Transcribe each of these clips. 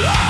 Yeah!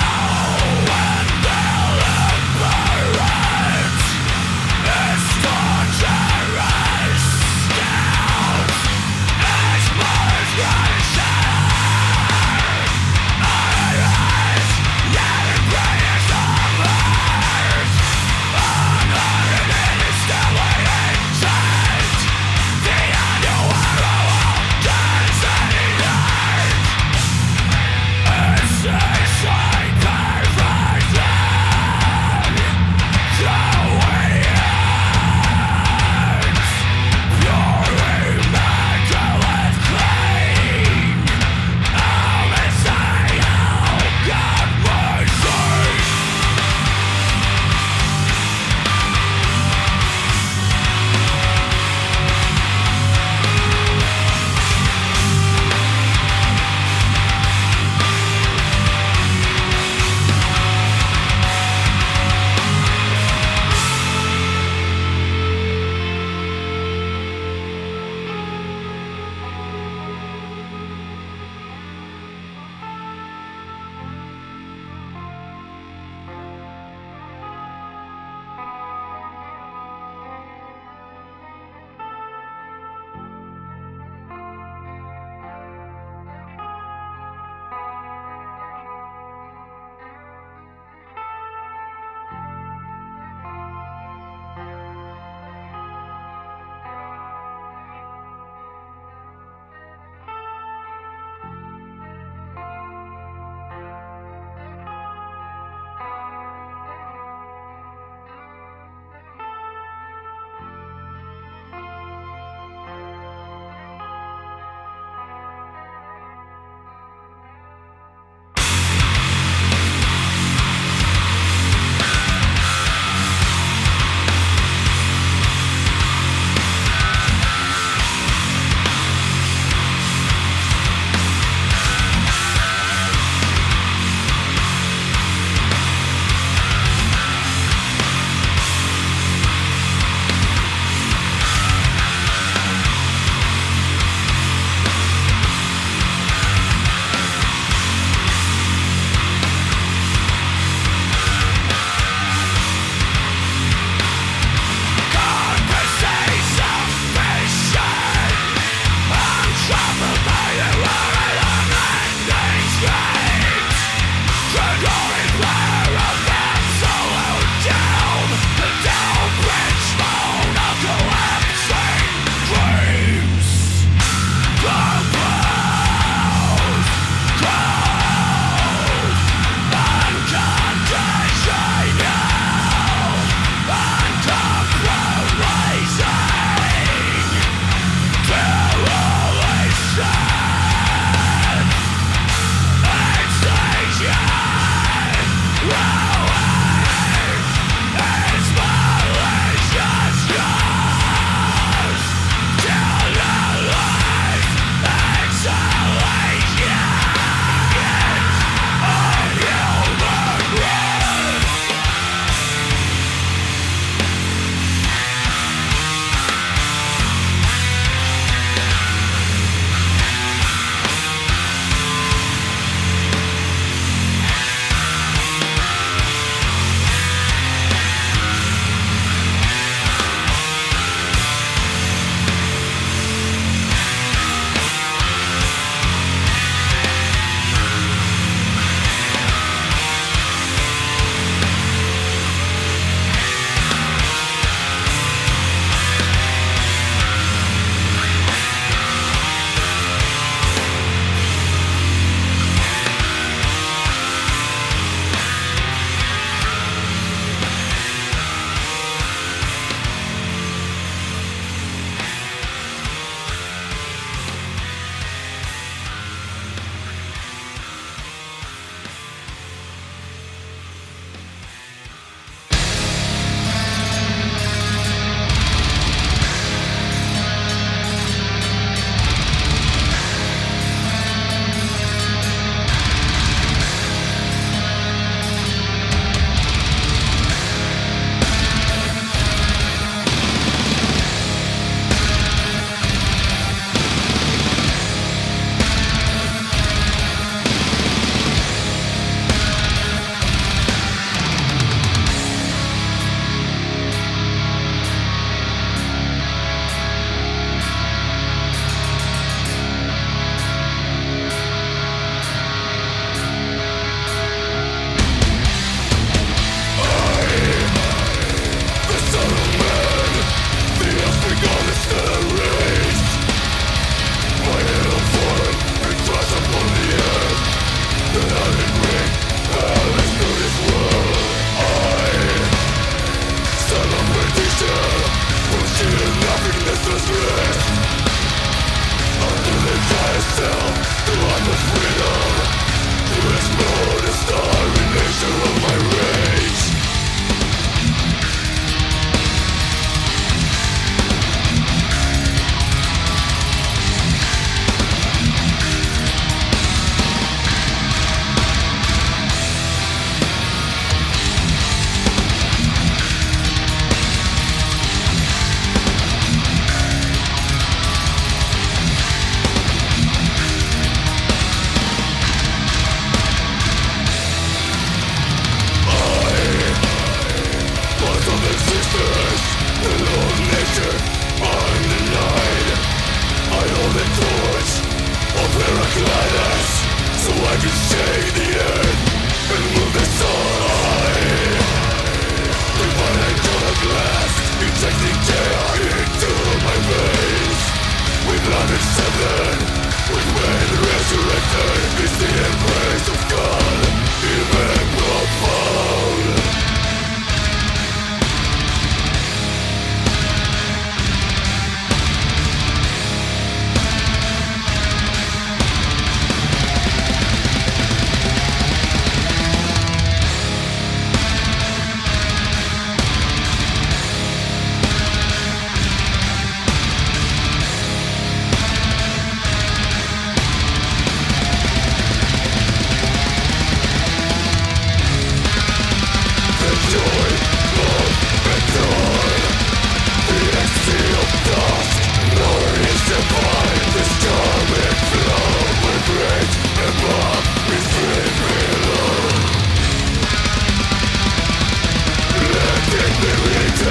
Let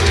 it